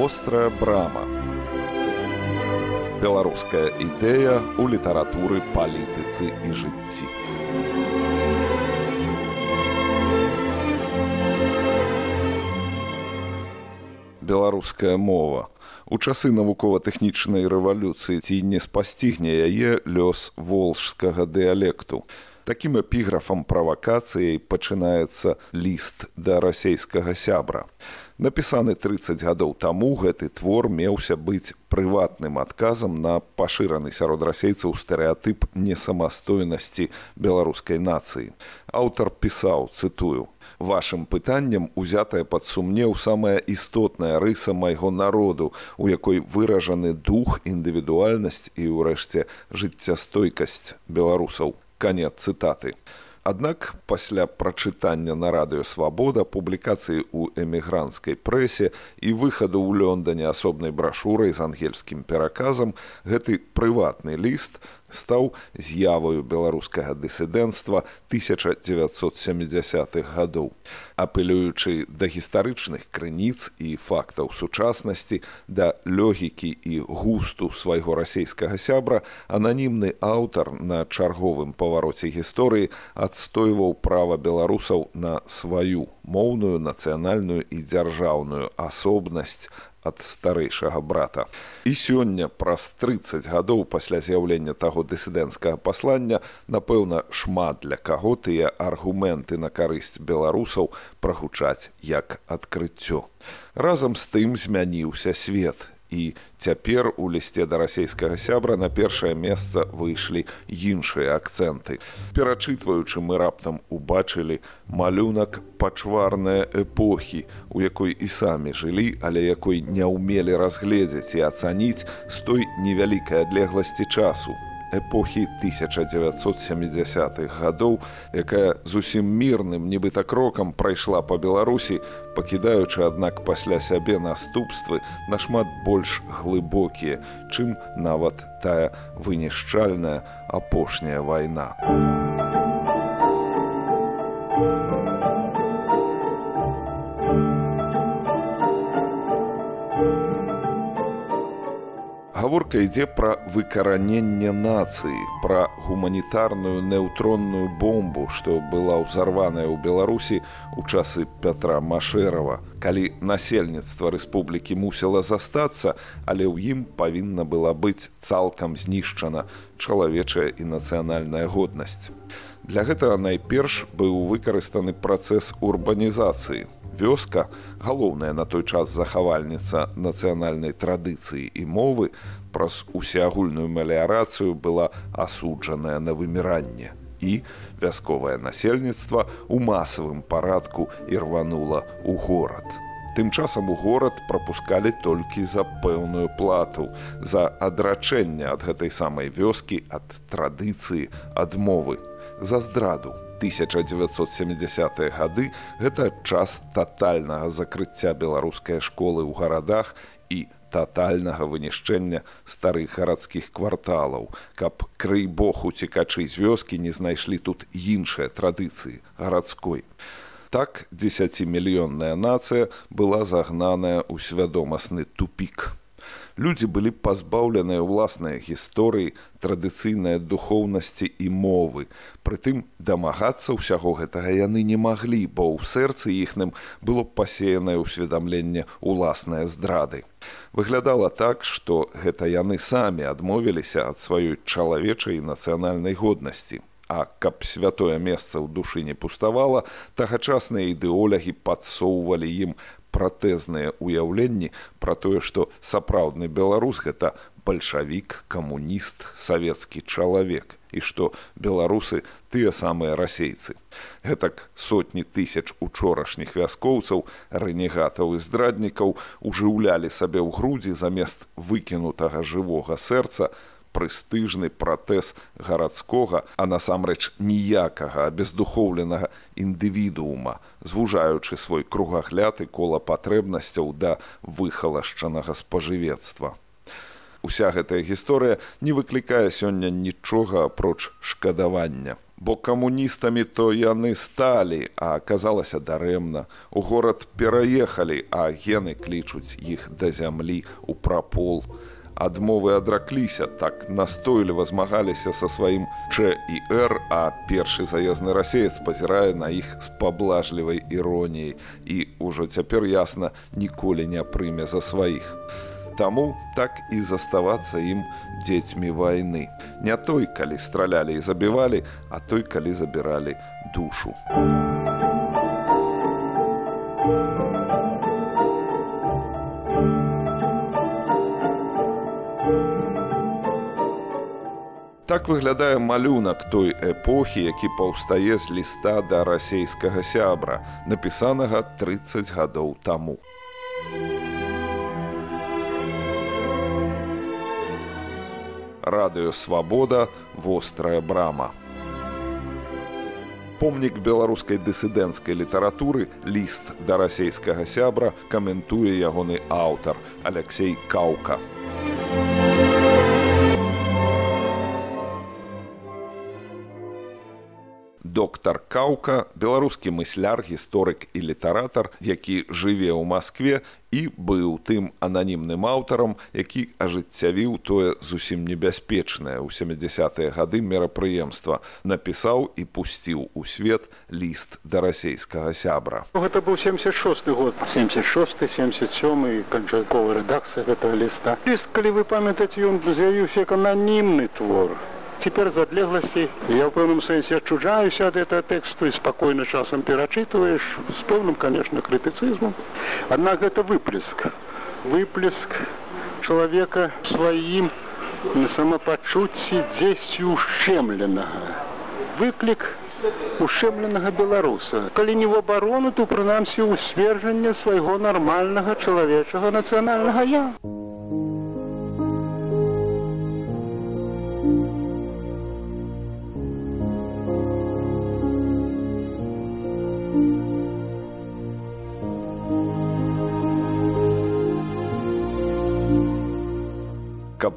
вострая брама. Беларуская ідэя ў літаратуры палітыцы і жыцці. Беларуская мова. У часы навукова-тэхнічнай рэвалюцыі ці не спасцігне яе лёс волжскага дыялекту. Такім эпіграфам правакацыяй пачынаецца ліст да расейскага сябра Напісаны 30 гадоў таму гэты твор меўся быць прыватным адказам на пашыраны сярод расейцаў стэеатып несамастойнасці беларускай нацыі. Аўтар пісаў цытую: Вашым пытанням узятая пад сумнеў самая істотная рыса майго народу, у якой выражаны дух, індывідуальнасць і ўрэшце жыццястойкасць беларусаў. Канец цытаты. Аднак пасля прачытання на радыё свабода публікацыі ў эмігранцкай прэсе і выхаду ў лёндане асобнай брашурай з ангельскім пераказам гэты прыватны ліст стаў з'яваю беларускага дысідэнцтва 1970-х гадоў. Апылюючы да гістарычных крыніц і фактаў сучаснасці да лёгікі і густу свайго расійскага сябра, ананімны аўтар на чарговым павароце гісторыі адстойваў права беларусаў на сваю моўную нацыянальную і дзяржаўную асобнасць ад старэйшага брата. І сёння праз 30 гадоў пасля з'яўлення таго дысідэнцкага паслання, напэўна, шмат для каго тыя аргументы на карысць беларусаў прагучаць як адкрыццё. Разам з тым змяніўся свет і цяпер у лісце да расійскага сябра на першае месца выйшлі іншыя акцэнты. Перачытваючы мы раптам убачылі малюнак пачварныя эпохі, у якой і самі жылі, але якой не ўмелі разгледзець і ацаніць з той невялікай адлегласці часу эпохі 1970-х гадоў, якая зусім мірным нібыта крокам прайшла па Беларусі, пакідаючы аднак пасля сябе наступствы нашмат больш глыбокія, чым нават тая вынішчальная апошняя вайна. Гаворка ідзе пра выкараненне нацыі пра гуманітарную неўтронную бомбу што была ўзарваная ў беларусі у часы пятра машэрова калі насельніцтва рэспублікі мусіла застацца але ў ім павінна была быць цалкам знішчана чалавечая і нацыянальная годнасць для гэтага найперш быў выкарыстаны працэс урбанізацыі вёска, галоўная на той час захавальніца нацыянальнай традыцыі і мовы, праз усеагульную меліярацыю была асуджаная на выміранне. І вясковае насельніцтва ў масавым парадку ірванула ў горад. Тым часам у горад прапускалі толькі за пэўную плату, за адрачэнне ад гэтай самай вёскі ад традыцыі адмовы, за здраду. 1970-е гады гэта час татальнага закрыцця беларускай школы ў гарадах і татальнага вынішчэння старых гарадскіх кварталаў, каб крый бог уцікачы з вёскі не знайшлі тут іншыя традыцыі гарадской. Так дзесяцімільённая нацыя была загнаная ў свядомасны тупік людзі былі пазбаўленыя ўласныя гісторыі традыцыйнай духоўнасці і мовы. Прытым дамагацца ўсяго гэтага яны не маглі бо ў сэрцы іхным было пасеянае ўсведамленне уласныя здрады. Выглядала так што гэта яны самі адмовіліся ад сваёй чалавечай нацыянальнай годнасці. А каб святое месца ў душы не пуставала, тагачасныя ідэолягі падсоўвалі ім пратэзныя ўяўленні пра тое, што сапраўдны беларус гэта бальшавік, камуніст, савецкі чалавек і што беларусы тыя самыя расейцы. Гэтак сотні тысяч учорашніх вяскоўцаў, рэнегатаў і здраднікаў ужыўлялі сабе ў грудзі замест выкінутага жывога сэрца, прэстыжны пратэз гарадскога, а насамрэч ніякага бездухоўленага індывідуума, звужаючы свой кругагляд і кола патрэбнасцяў да выхалашчанага спажывецтва. Уся гэтая гісторыя не выклікае сёння нічога апроч шкадавання. Бо камуністамі то яны сталі, а аказалася дарэмна. У горад пераехалі, а гены клічуць іх да зямлі ў прапол адмовы адракліся так настойліва змагаліся са сваім ч і р а першы заездны расеец пазірае на іх з паблажлівай іроніяй і ўжо цяпер ясна ніколі не прыме за сваіх. Таму так і заставацца ім дзецьмі вайны. Не той калі стралялі і забівалі а той калі забіралі душу Так выглядае малюнак той эпохі, які паўстае з ліста да расейскага сябра, напісанага 30 гадоў таму. Радыё свабода вострая брама. Помнік беларускай дысідэнцкай літаратуры ліст да расейскага сябра каментуе ягоны аўтар Алексей Каўка. Доктар каўка беларускі мысляр гісторык і літаратар які жыве ў москве і быў тым ананімным аўтарам які ажыццявіў тое зусім небяспечнае ў 70-е гады мерапрыемства напісаў і пусціў у свет ліст да расейскага сябра. Гэта быў 76 год. 76 77 канчатковая рэдакцыя гэтага ліста. Ліст калі вы памятаце ён з'явіўся як ананімны твор Теперь задлегласці я ў пэўным сэнсе адчужаюся ад этого тэксту і спакойна часам перачытваеш з пэўным конечно крытыцызмом аднак гэта выплеск. Выплеск чалавека сваім на самапачуцці дзесьці ушчэмленага выклік ушчэмленага беларуса. Калі не в абарону то прынамсі ў свержання свайго нармальнага чалавечага нацыянальнага я. у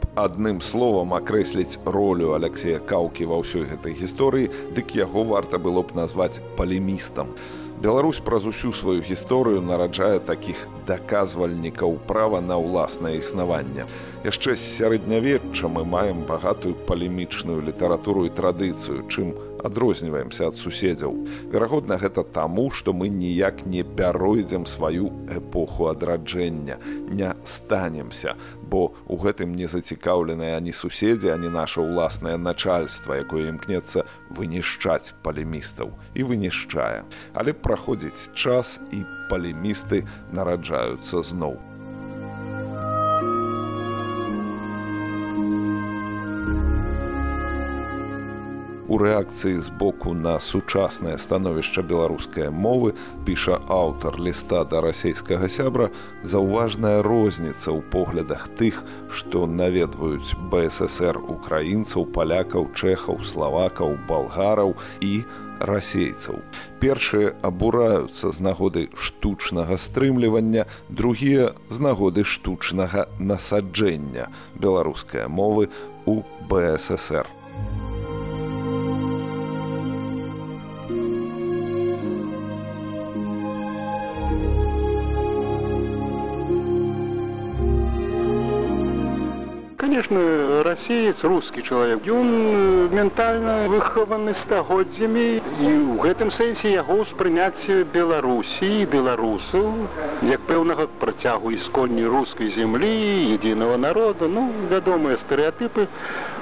каб адным словам акрэсліць ролю Алексея каўкі ва ўсёй гэтай гісторыі, дык яго варта было б назваць палемістам. Беларусь праз усю сваю гісторыю нараджае такіх даказвальнікаў права на ўласнае існаванне. Яшчэ з сярэднявечча мы маем багатую палемічную літаратуру і традыцыю, чым адрозніваемся ад суседзяў. Верагодна, гэта таму, што мы ніяк не пяройдзем сваю эпоху адраджэння, не станемся, бо у гэтым не зацікаўленыя ані суседзі, ані наша ўласнае начальства, якое імкнецца вынішчаць палемістаў і вынішчае. Але праходзіць час і палемісты нараджаюцца зноў. У рэакцыі з боку на сучаснае становішча беларускай мовы піша аўтар ліста да расійскага сябра заўважная розніца ў поглядах тых што наведваюць бСр украінцаў палякаў чэхаў славакаў балгараў і расейцаў. Першыя абураюцца з нагоды штучнага стрымлівання другія з нагоды штучнага насаджэння беларускай мовы у бСр конечно расеец русский человек ён э, ментальна выхаваны стагоддзямі і ў гэтым сэнсе яго ўспрыняцце беларусі беларусаў як пэўнага працягу ісконні рускай землі единого народа. Ну вядомыя стэеатыпы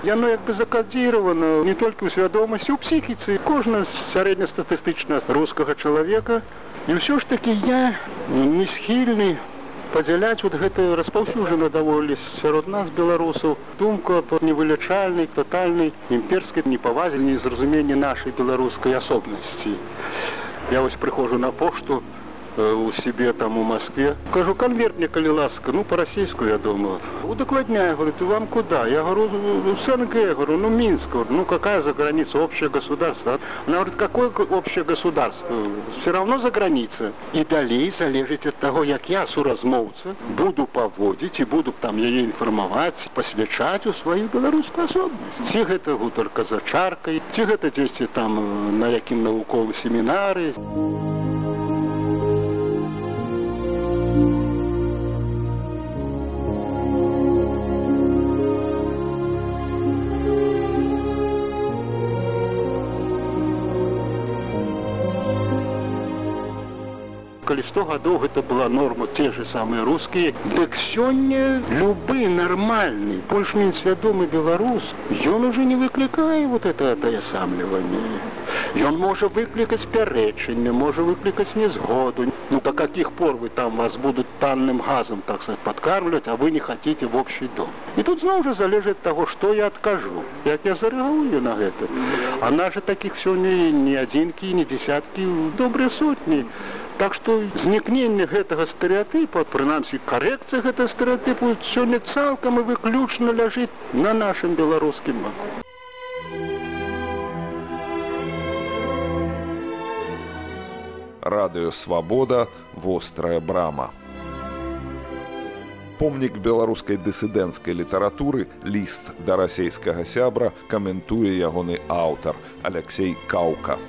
яно як бы закадзіравана не толькі ў свядомасці у псіхіцы. Кожна сярэднестатыстычна рускага чалавека. І ўсё ж таки я не схільны падзяляць вот гэта распаўсюджана даволі сярод нас беларусаў думку по невылячальнай тотальнай імперскай непавазе незразуменне нашай беларускай асобнасці. Я вось прыхожу на пошту у себе там у Москве. Кажу, конверт мне, коли ласка, ну, по-российски, я думаю. Удокладняю, говорит, вам куда? Я говорю, в СНГ, я говорю, ну, Минск. Говорю, ну, какая за граница, общее государство? Она говорит, какое общее государство? Все равно за граница. И далее залежит от того, як я, суразмовца, буду поводить и буду там ее информовать, посвящать у свою белорусскую особенность. Ці гэта гутарка за чаркой, ці гэта дзесьці там э, на якім навуковым семінары. Калі 100 гадоў гэта была норма те же самыя рускія дык сёння любы нармальны больш-менш свядомы беларус ён уже не выклікае вот это атаясамліванне Ён можа выклікаць пярэчанне можа выклікаць незгоду. Ну до каких пор вы там вас будут танным газам так сказать подкармліваць а вы не хотите в общий дом? І тут зноў жа залежыць таго что я адкажу як я зарэагую на гэта а наши таких сёння не адзінкі не десяткі добрыя сотні Так што знікненне гэтага стэеатыпа, прынамсі карэкцыя гэта стэеатыпу сёння цалкам і выключна ляжыць на нашым беларускім баку. Радыё свабода, вострая брама. Помнік беларускай дысідэнцкай літаратуры ліст да расейскага сябра каментуе ягоны аўтар Алексей Каўка.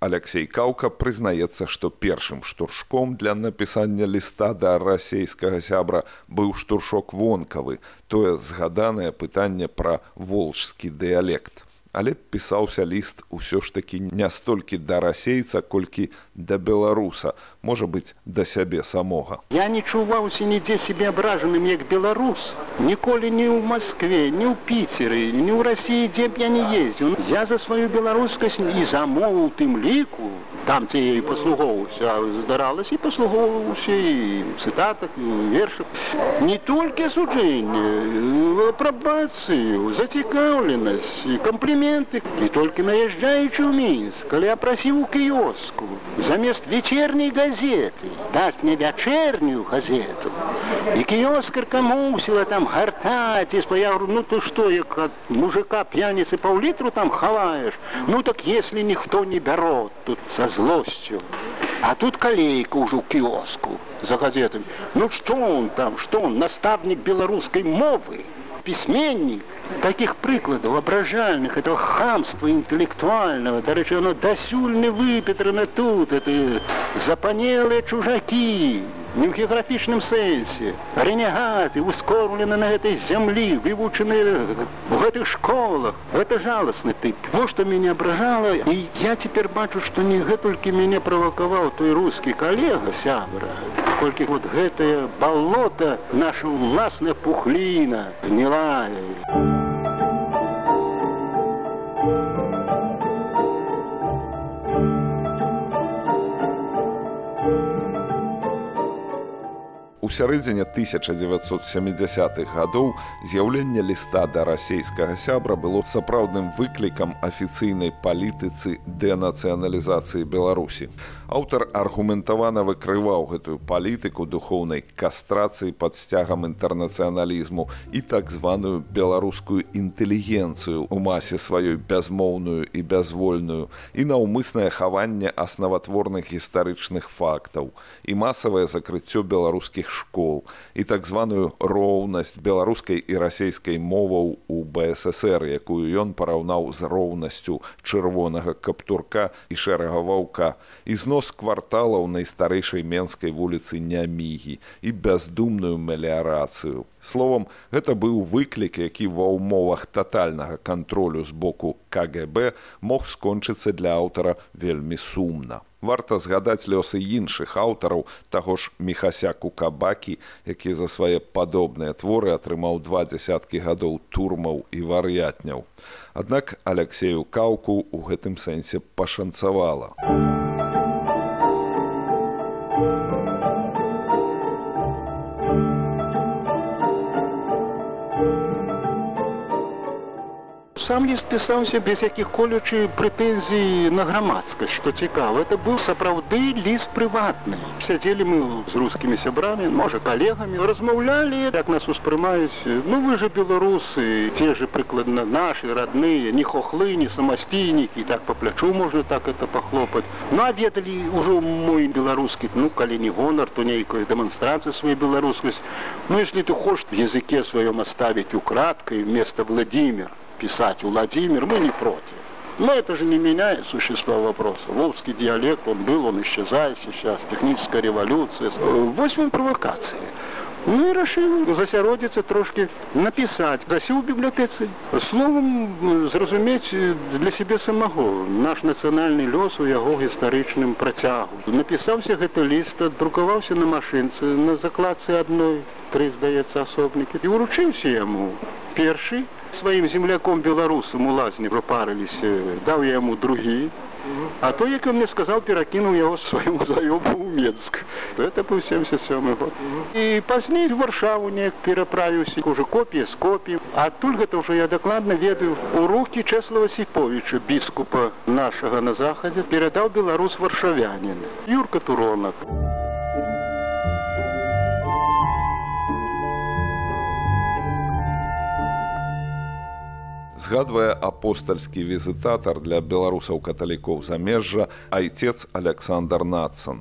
Алексей Каўка прызнаецца, што першым штуршком для напісання ліста да расійскага сябра быў штуршок вонкавы, тое згаданае пытанне пра волжскі дыялект але пісаўся ліст усё ж такі не столькі да расейца колькі да беларуса можа быць да сябе самога. Я не чуваўся нідзе себе абражаным як беларус. Ніколі не ў москве не ў піцеры не ў рассіі дзе б я не ездзіў. Я за сваю беларускасць і замову тым ліку там ці і паслугоўся здаралася і паслугоўся і цытатак вершах не толькі суджэнне прабацыю зацікаўленасць кампліменты і толькі наязджаючы ў мінск калі я прасіў у кіёску замест вечерняй газеты даць мне вячэрнюю газету і кіёскарка мусіла там гартаць і спаяру ну ты што як ад мужика п'яніцы паўлітру там хаваеш ну так если ніхто не бярот тут са злостью. А тут колейка уже у киоску за газетами. Ну что он там, что он, наставник белорусской мовы, письменник. Таких прикладов ображальных, этого хамства интеллектуального, до речи, оно досюль не выпетрено тут, это запанелые чужаки, не ў геаграфічным сэнсе ренегаты ускормлены на гэтай зямлі вывучаны в гэтых школах. Это жалостны тып во што мяне абражала і я цяпер бачу што не гэтулькі мяне правакаваў той рускі калега сябра. Колькі вот гэтае балота наша ўласная пухліна гнілая сярэдзіне 1970-х гадоў з'яўленне ліста да расійскага сябра было сапраўдным выклікам афіцыйнай палітыцы дэнацыяналізацыі беларусі. Аўтар аргументавана выкрываў гэтую палітыку духоўнай кастрацыі пад сцягам інтэрнацыяналізму і так званую беларускую інтэлігенцыю у масе сваёй бязмоўную і бязвольную і наўмыснае хаванне аснаватворных гістарычных фактаў і масавае закрыццё беларускіх школ і так званую роўнасць беларускай і расійскай моваў у бСр якую ён параўнаў з роўнасцю чырвонага каптурка і шэрага ваўка і знос кварталаў найстарэйшай менскай вуліцы нямігі і бяздумную меліярацыю. Словом гэта быў выклік які ва ўмовах татальнага кантролю з боку кгб мог скончыцца для аўтара вельмі сумна варта згадаць лёсы іншых аўтараў таго ж мехасяку кабакі які за свае падобныя творы атрымаў два дзясяткі гадоў турмаў і вар'ятняў. Аднак алексею каўку у гэтым сэнсе пашанцавала Сам ліст пісаўся без якіх колючы прэтэнзій на грамадскасць, што цікава. Это быў сапраўды ліст прыватны. Сядзелі мы з рускімі сябрамі, можа калегамі, размаўлялі, як нас успрымаюць. Ну вы же беларусы, те же прыкладна нашы родныя, не хохлы, не самасційнікі, так по плячу можна так это пахлопаць. Ну а ведалі ўжо мой беларускі, ну калі не гонар, то нейкая дэманстрацыя сваю беларускасць. Ну если ты хочешь в языке своем оставить украдкой вместо Владимир, писать Владимир, мы не против. Но это же не меняет существо вопроса. Волжский диалект, он был, он исчезает сейчас, техническая революция. Восемь провокаций. Ну і рашыў засяродзіцца трошки напісаць засі ў бібліятэцы словом зразумець для сябе самого наш нацыянальны лёс у яго гістарычным працягу напісаўся гэты ліст друкаваўся на машынцы на закладцы адной тры здаецца асобнікі і уручыўся яму першы сваім земляком беларусам у лазні прапарыліся даў я яму другі А то, як ён мне сказаў, перакінуў яго свайму заёбу ў Мск. Это быў 77 год. І пазней в варшаву неяк пераправіўся уже копія з копій. Адтуль гэта ўжо я дакладна ведаю у рукі Чэслава Сіповіча, біскупа нашага на захадзе перадаў беларус варшавянін. Юрка Туронак. Згадвае апостальскі візітатар для беларусаў каталікоў замежжа айцец александр нацан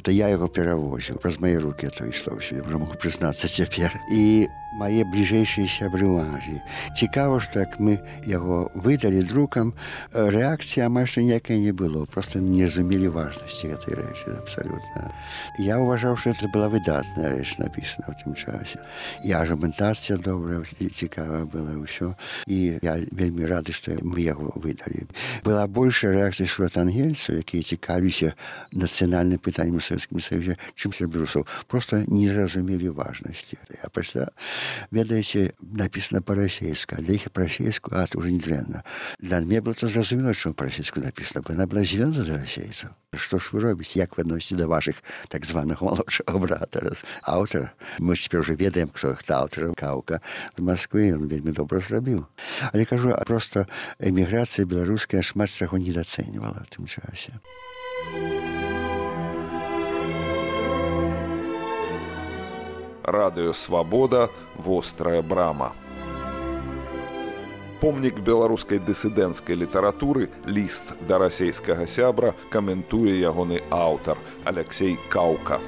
это я яго перавозіў. Праз мае руки то ішло я могу прызнацца цяпер. І мае бліжэйшыя сябры ўвагі. Цікава, што як мы яго выдалі друкам, рэакцыя амаль што ніякай не было, просто не зумелі важнасці гэтай рэчы абсалютна. Я ўважаў, што это была выдатная рэч напісана ў тым часе. Я жаментацыя добрая і цікава была ўсё. І я вельмі рады, што мы яго выдалі. Была большая рэакцыя шрот ангельцаў, якія цікавіся нацыянальным пытаннем у савецкім саюзе, чым сябрусаў, просто не зразумелі важнасці. Я пасля ведаеце написано по-расейску для іх по-расейску ад уже недрэнна для мне было то зразумела что по-расейску написано бы она была звёна за расейцаў. Что ж вы робіць як вы адносіце да ваших так званых малодшага брата аўтара? Мы цяпер уже ведаем кто іх аўтара каўка в Москвы он вельмі добра зрабіў. Але кажу а просто эміграцыя беларуская шмат чаго недацэньвала в тым часе. Thank you. Радыё свабода вострая брама. Помнік беларускай дысідэнцкай літаратуры ліст да расейскага сябра каментуе ягоны аўтар алексей каўка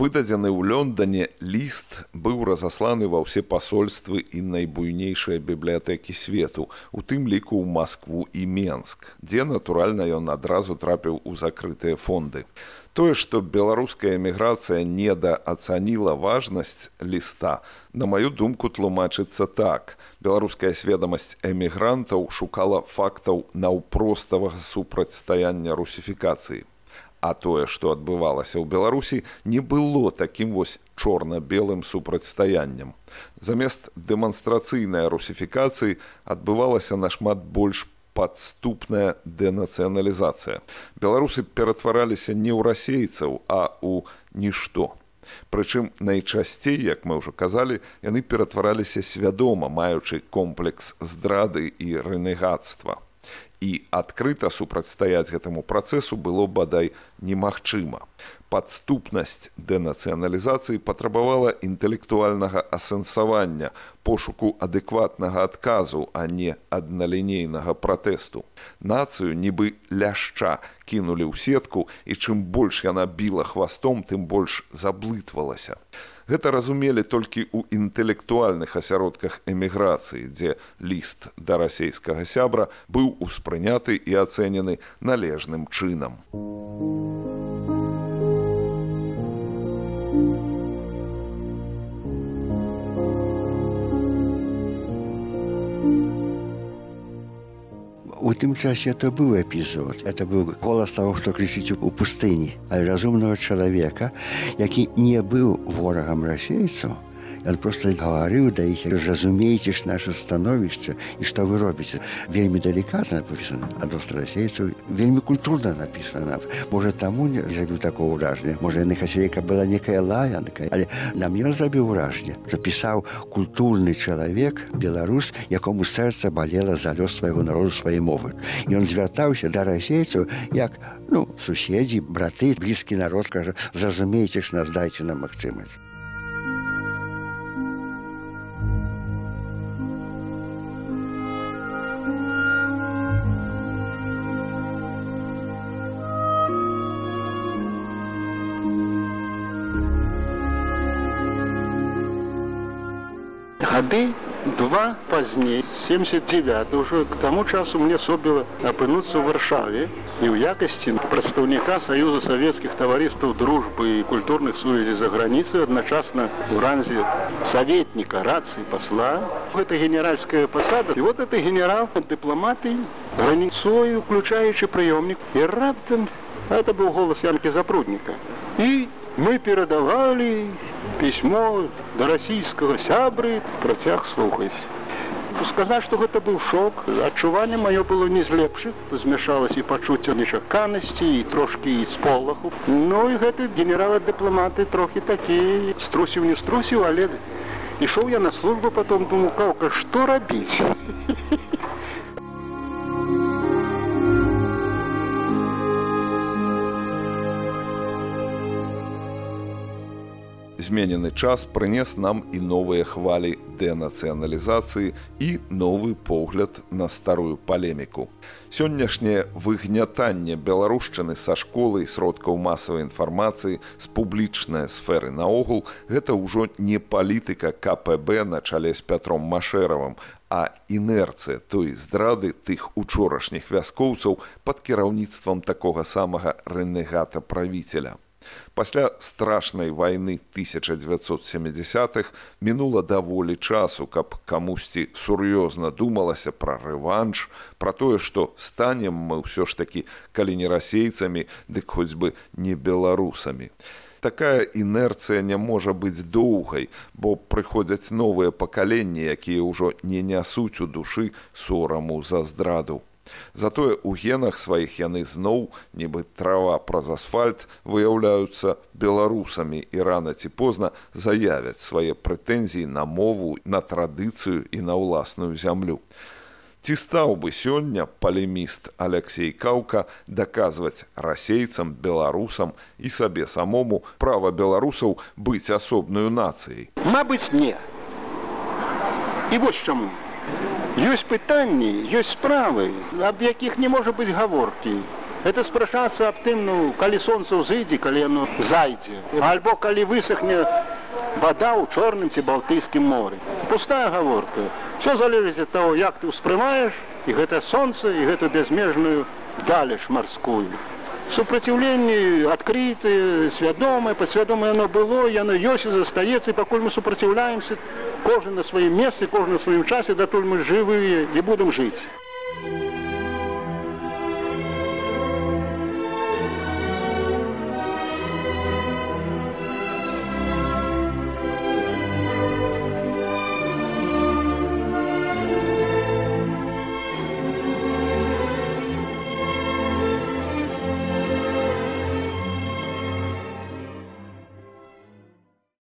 выдадзены ў лёндане ліст быў разасланы ва ўсе пасольствы і найбуйнейшыя бібліятэкі свету у тым ліку ў москву і менск дзе натуральна ён адразу трапіў у закрытыя фонды. Тое што беларуская эміграцыя недаацаніла важнасць ліста на маю думку тлумачыцца так. Беларуская сведамасць эмігрантаў шукала фактаў наўпроставага супрацьстаяння русіфікацыі А тое, што адбывалася ў Беларусі, не было такім вось чорна-белым супрацьстаяннем. Замест дэманстрацыйнай русіфікацыі адбывалася нашмат больш падступная дэнацыяналізацыя. Беларусы ператвараліся не ў расейцаў, а ў нішто. Прычым найчасцей, як мы ўжо казалі, яны ператвараліся свядома, маючы комплекс здрады і рэнегацтва і адкрыта супрацьстаяць гэтаму працэсу было бадай немагчыма. Падступнасць дэнацыяналізацыі патрабавала інтэлектуальнага асэнсавання, пошуку адэкватнага адказу, а не адналінейнага пратэсту. Нацыю нібы ляшча кінулі ў сетку, і чым больш яна біла хвастом, тым больш заблытвалася. Гэта разумелі толькі ў інтэлектуальных асяродках эміграцыі, дзе ліст да расейскага сябра быў успрыняты і ацэнены належным чынам. У тым часе это быў эпізод. Это быў колас таго, што крычыць у пустыні, але разумнага чалавека, які не быў ворагам расейцаў, ён просто гаварыў да іх разумееце ж наше становішча і што вы робіце. Вельмі далікатна напісана ад расейцаў вельмі культурна напісана можа таму не зрабіў такого ўражня можа яны хацелі каб была некая лаянка але нам ён зрабіў уражне запісаў культурны чалавек беларус якому сэрца балела за лёс свайго народу свае мовы. Ён звяртаўся да расейцаў як ну суседзі браты блізкі народ кажа зразумейце ж нас дайце нам магчымасць Гады два пазней 79 уже к таму часу мне собіла апынуцца ў варшаве. І ў якасці прадстаўніка саюза савецкіх таварыстаў дружбы і культурных сувязей за граніцай адначасна ў ранзе саветніка рацыі пасла гэта генеральская пасада і вот это генерал дыпламаты граніцою уключаючы прыёмнік і раптам это быў голас янкі запрудніка і мы перадавалі пісьмо да расійскага сябры працяг слухаць. Сказаць, што гэта быў шок, адчуванне маё было не з лепшых, змяшалася і пачуцця нечаканасці і трошкі і з полаху. Ну і гэты генерала дыпламаты трохі такі струсіў не струсіў, але ішоў я на службу потом думаю каўка, што рабіць. зменены час прынес нам і новыя хвалі дэнацыяналізацыі і новы погляд на старую палеміку. Сённяшняе выгнятанне беларушчыны са школы і сродкаў масавай інфармацыі з публічнай сферы наогул гэта ўжо не палітыка КПБ на чале з Пятром Машэравым, а інерцыя той здрады тых учорашніх вяскоўцаў пад кіраўніцтвам такога самага рэнегата правіцеля. Пасля страшнай вайны 1970х мінула даволі часу, каб камусьці сур'ёзна думалася пра рэванш, пра тое, што станем мы ўсё ж такі калі не расейцамі, дык хоць бы не беларусамі. Такая інерцыя не можа быць доўгай, бо прыходзяць новыя пакаленні, якія ўжо не нясуць у душы сораму за здраду. Затое ў генах сваіх яны зноў, нібы трава праз асфальт выяўляюцца беларусамі і рана ці позна заявяць свае прэтэнзіі на мову, на традыцыю і на ўласную зямлю. Ці стаў бы сёння палеміст Алексей Каўка даказваць расейцам, беларусам і сабе самому права беларусаў быць асобную нацыяй. Мабыць, не. І вось чаму Ёсць пытанні, ёсць справы, аб якіх не можа быць гаворкі. Это спрашацца аб тым, ну, калі сонца ўзыдзе, калі яно зайдзе. Альбо калі высохне вода ў чорным ці балтыйскім моры. Пустая гаворка. Все залежыць ад таго, як ты ўспрымаеш і гэта сонца і гэту бязмежную далеш марскую. Супраціўленне адкрытае, свядомае, падсвядомае яно было, яно ёсць і застаецца, і пакуль мы супраціўляемся, кожны на сваім месцы, кожны на сваім часе, датуль мы жывыя і будам жыць.